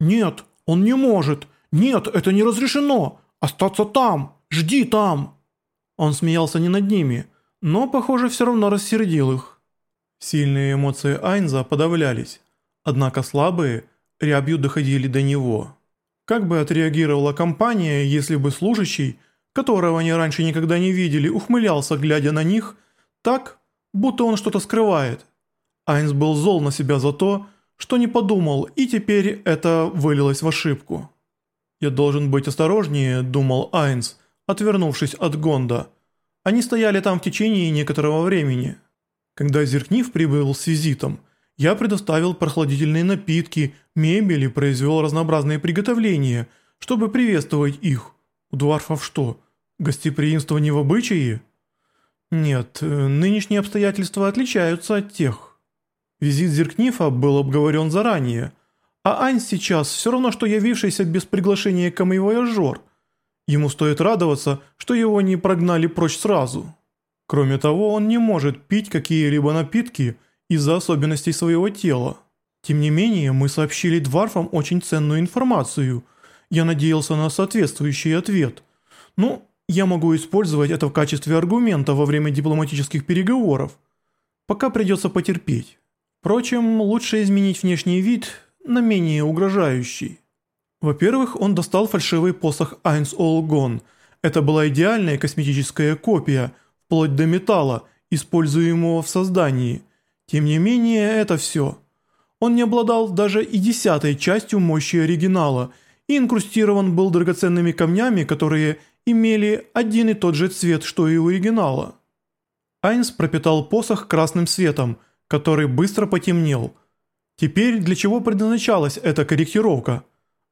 «Нет, он не может! Нет, это не разрешено! Остаться там! Жди там!» Он смеялся не над ними, но, похоже, все равно рассердил их. Сильные эмоции Айнза подавлялись, однако слабые рябью доходили до него. Как бы отреагировала компания, если бы служащий, которого они раньше никогда не видели, ухмылялся, глядя на них, так, будто он что-то скрывает. Айнс был зол на себя за то, что не подумал, и теперь это вылилось в ошибку. «Я должен быть осторожнее», – думал Айнс, отвернувшись от Гонда. Они стояли там в течение некоторого времени. Когда Зеркнив прибыл с визитом, я предоставил прохладительные напитки, мебель и произвел разнообразные приготовления, чтобы приветствовать их. У дварфов что, гостеприимство не в обычае? Нет, нынешние обстоятельства отличаются от тех. Визит Зеркнифа был обговорен заранее, а Ань сейчас все равно, что явившийся без приглашения камевояжер. Ему стоит радоваться, что его не прогнали прочь сразу. Кроме того, он не может пить какие-либо напитки из-за особенностей своего тела. Тем не менее, мы сообщили дварфам очень ценную информацию. Я надеялся на соответствующий ответ. Ну, я могу использовать это в качестве аргумента во время дипломатических переговоров. Пока придется потерпеть. Впрочем, лучше изменить внешний вид на менее угрожающий. Во-первых, он достал фальшивый посох Айнс Олгон. Это была идеальная косметическая копия, вплоть до металла, используемого в создании. Тем не менее, это все. Он не обладал даже и десятой частью мощи оригинала и инкрустирован был драгоценными камнями, которые имели один и тот же цвет, что и у оригинала. Айнс пропитал посох красным светом – который быстро потемнел. Теперь для чего предназначалась эта корректировка?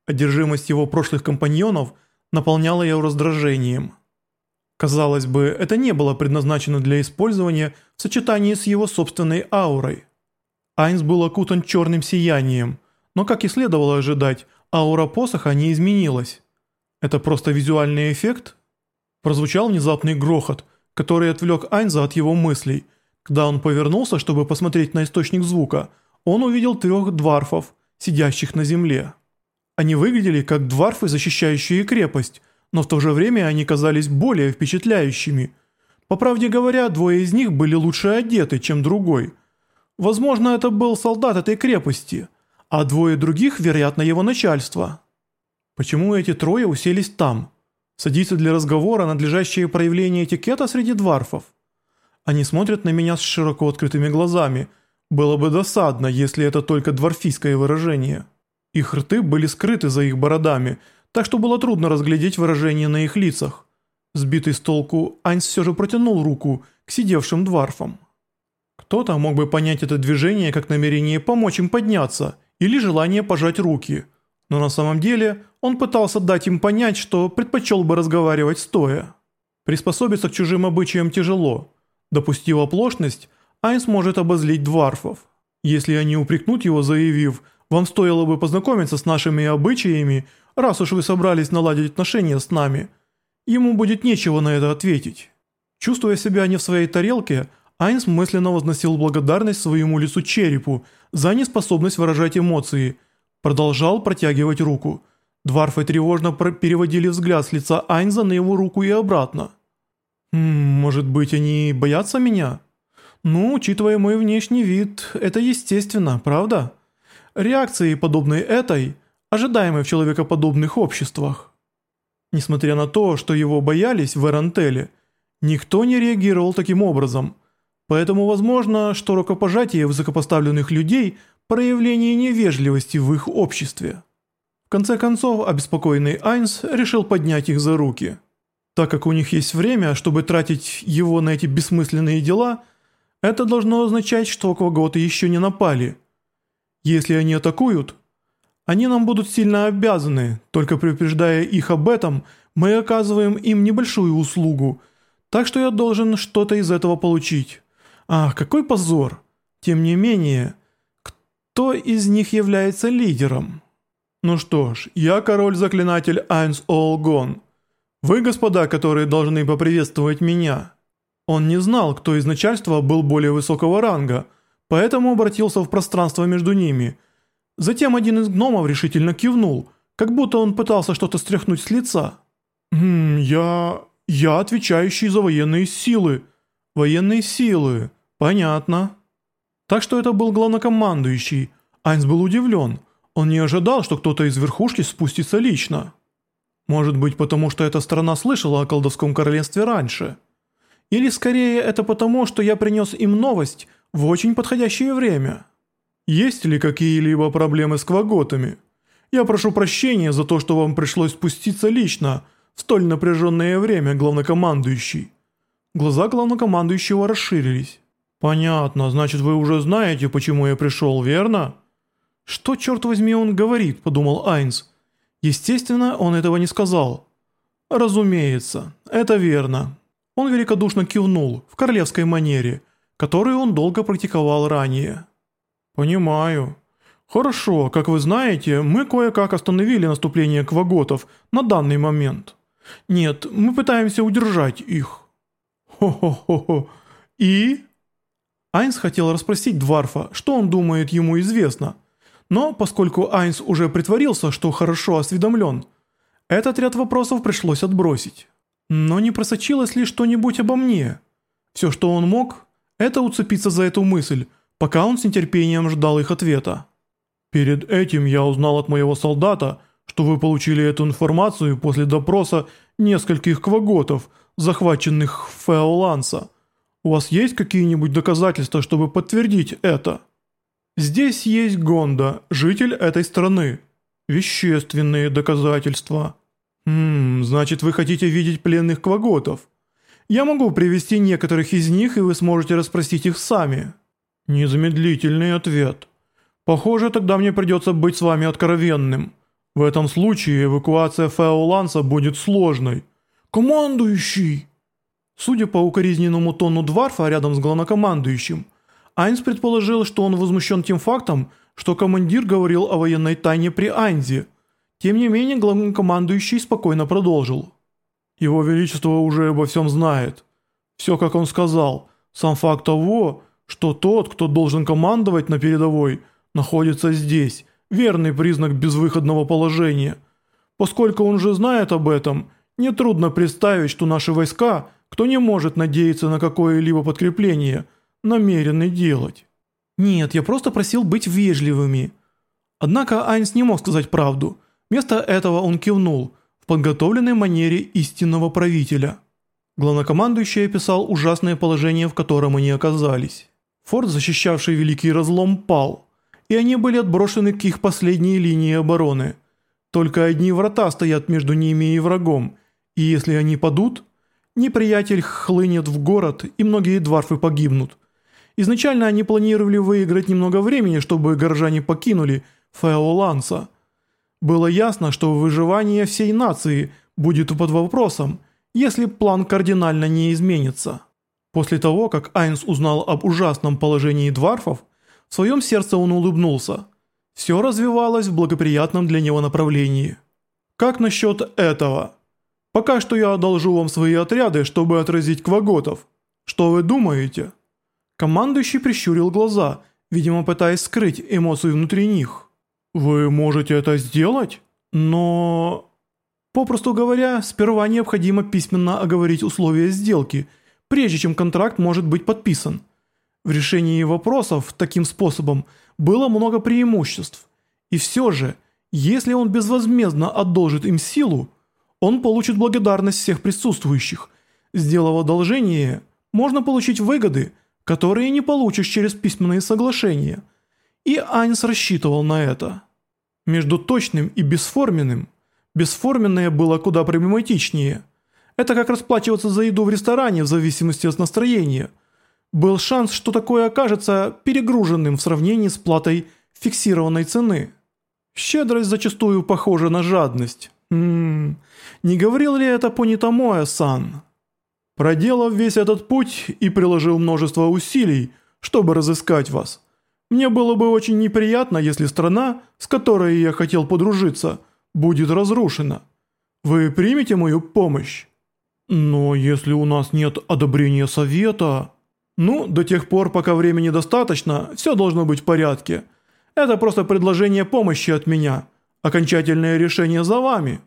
Одержимость его прошлых компаньонов наполняла его раздражением. Казалось бы, это не было предназначено для использования в сочетании с его собственной аурой. Айнс был окутан черным сиянием, но, как и следовало ожидать, аура посоха не изменилась. Это просто визуальный эффект? Прозвучал внезапный грохот, который отвлек Айнза от его мыслей – когда он повернулся, чтобы посмотреть на источник звука, он увидел трех дварфов, сидящих на земле. Они выглядели как дварфы, защищающие крепость, но в то же время они казались более впечатляющими. По правде говоря, двое из них были лучше одеты, чем другой. Возможно, это был солдат этой крепости, а двое других, вероятно, его начальство. Почему эти трое уселись там? Садиться для разговора надлежащее проявление этикета среди дварфов? Они смотрят на меня с широко открытыми глазами. Было бы досадно, если это только дворфийское выражение. Их рты были скрыты за их бородами, так что было трудно разглядеть выражение на их лицах. Сбитый с толку, Айнс все же протянул руку к сидевшим дворфам. Кто-то мог бы понять это движение как намерение помочь им подняться или желание пожать руки, но на самом деле он пытался дать им понять, что предпочел бы разговаривать стоя. Приспособиться к чужим обычаям тяжело, Допустив оплошность, Айнс может обозлить дварфов. Если они упрекнут его, заявив «Вам стоило бы познакомиться с нашими обычаями, раз уж вы собрались наладить отношения с нами», ему будет нечего на это ответить. Чувствуя себя не в своей тарелке, Айнс мысленно возносил благодарность своему лицу черепу за неспособность выражать эмоции, продолжал протягивать руку. Дварфы тревожно переводили взгляд с лица Айнза на его руку и обратно. «Может быть, они боятся меня?» «Ну, учитывая мой внешний вид, это естественно, правда?» Реакции, подобные этой, ожидаемые в человекоподобных обществах. Несмотря на то, что его боялись в Эрантеле, никто не реагировал таким образом. Поэтому возможно, что рукопожатие высокопоставленных людей – проявление невежливости в их обществе. В конце концов, обеспокоенный Айнс решил поднять их за руки – так как у них есть время, чтобы тратить его на эти бессмысленные дела, это должно означать, что Кваготы еще не напали. Если они атакуют, они нам будут сильно обязаны, только предупреждая их об этом, мы оказываем им небольшую услугу, так что я должен что-то из этого получить. Ах, какой позор! Тем не менее, кто из них является лидером? Ну что ж, я король-заклинатель Айнс Олгон. Вы, господа, которые должны поприветствовать меня». Он не знал, кто из начальства был более высокого ранга, поэтому обратился в пространство между ними. Затем один из гномов решительно кивнул, как будто он пытался что-то стряхнуть с лица. «Хм, я... я отвечающий за военные силы. Военные силы. Понятно». Так что это был главнокомандующий. Айнс был удивлен. Он не ожидал, что кто-то из верхушки спустится лично. Может быть, потому что эта страна слышала о колдовском королевстве раньше. Или скорее это потому, что я принес им новость в очень подходящее время. Есть ли какие-либо проблемы с кваготами? Я прошу прощения за то, что вам пришлось спуститься лично в столь напряженное время, главнокомандующий. Глаза главнокомандующего расширились. «Понятно, значит вы уже знаете, почему я пришел, верно?» «Что, черт возьми, он говорит?» – подумал Айнс. Естественно, он этого не сказал. «Разумеется, это верно». Он великодушно кивнул в королевской манере, которую он долго практиковал ранее. «Понимаю. Хорошо, как вы знаете, мы кое-как остановили наступление кваготов на данный момент. Нет, мы пытаемся удержать их». «Хо-хо-хо-хо. И?» Айнс хотел расспросить Дварфа, что он думает ему известно – но поскольку Айнс уже притворился, что хорошо осведомлен, этот ряд вопросов пришлось отбросить. Но не просочилось ли что-нибудь обо мне? Все, что он мог, это уцепиться за эту мысль, пока он с нетерпением ждал их ответа. «Перед этим я узнал от моего солдата, что вы получили эту информацию после допроса нескольких кваготов, захваченных в Феоланса. У вас есть какие-нибудь доказательства, чтобы подтвердить это?» Здесь есть Гонда, житель этой страны. Вещественные доказательства. Хм, значит вы хотите видеть пленных кваготов. Я могу привести некоторых из них, и вы сможете расспросить их сами. Незамедлительный ответ. Похоже, тогда мне придется быть с вами откровенным. В этом случае эвакуация Феоланса будет сложной. Командующий! Судя по укоризненному тону Дварфа рядом с главнокомандующим, Айнс предположил, что он возмущен тем фактом, что командир говорил о военной тайне при Айнзе. Тем не менее, главнокомандующий спокойно продолжил. «Его Величество уже обо всем знает. Все, как он сказал. Сам факт того, что тот, кто должен командовать на передовой, находится здесь, верный признак безвыходного положения. Поскольку он уже знает об этом, нетрудно представить, что наши войска, кто не может надеяться на какое-либо подкрепление – намерены делать. Нет, я просто просил быть вежливыми. Однако Айнс не мог сказать правду. Вместо этого он кивнул в подготовленной манере истинного правителя. Главнокомандующий описал ужасное положение, в котором они оказались. Форт, защищавший Великий Разлом, пал, и они были отброшены к их последней линии обороны. Только одни врата стоят между ними и врагом, и если они падут, неприятель хлынет в город, и многие дварфы погибнут – Изначально они планировали выиграть немного времени, чтобы горожане покинули Феоланса. Было ясно, что выживание всей нации будет под вопросом, если план кардинально не изменится. После того, как Айнс узнал об ужасном положении дварфов, в своем сердце он улыбнулся. Все развивалось в благоприятном для него направлении. Как насчет этого? Пока что я одолжу вам свои отряды, чтобы отразить кваготов. Что вы думаете?» Командующий прищурил глаза, видимо пытаясь скрыть эмоции внутри них. «Вы можете это сделать? Но...» Попросту говоря, сперва необходимо письменно оговорить условия сделки, прежде чем контракт может быть подписан. В решении вопросов таким способом было много преимуществ. И все же, если он безвозмездно одолжит им силу, он получит благодарность всех присутствующих. Сделав одолжение, можно получить выгоды – которые не получишь через письменные соглашения. И Айнс рассчитывал на это. Между точным и бесформенным, бесформенное было куда проблематичнее. Это как расплачиваться за еду в ресторане в зависимости от настроения. Был шанс, что такое окажется перегруженным в сравнении с платой фиксированной цены. Щедрость зачастую похожа на жадность. Ммм, не говорил ли это Понитамоя-сан? Проделав весь этот путь и приложил множество усилий, чтобы разыскать вас. Мне было бы очень неприятно, если страна, с которой я хотел подружиться, будет разрушена. Вы примете мою помощь? Но если у нас нет одобрения совета... Ну, до тех пор, пока времени достаточно, все должно быть в порядке. Это просто предложение помощи от меня. Окончательное решение за вами.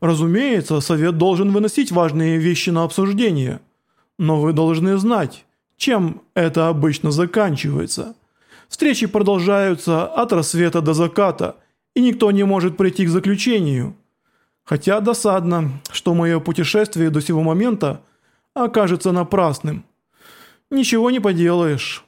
Разумеется, совет должен выносить важные вещи на обсуждение. Но вы должны знать, чем это обычно заканчивается. Встречи продолжаются от рассвета до заката, и никто не может прийти к заключению. Хотя досадно, что мое путешествие до сего момента окажется напрасным. Ничего не поделаешь.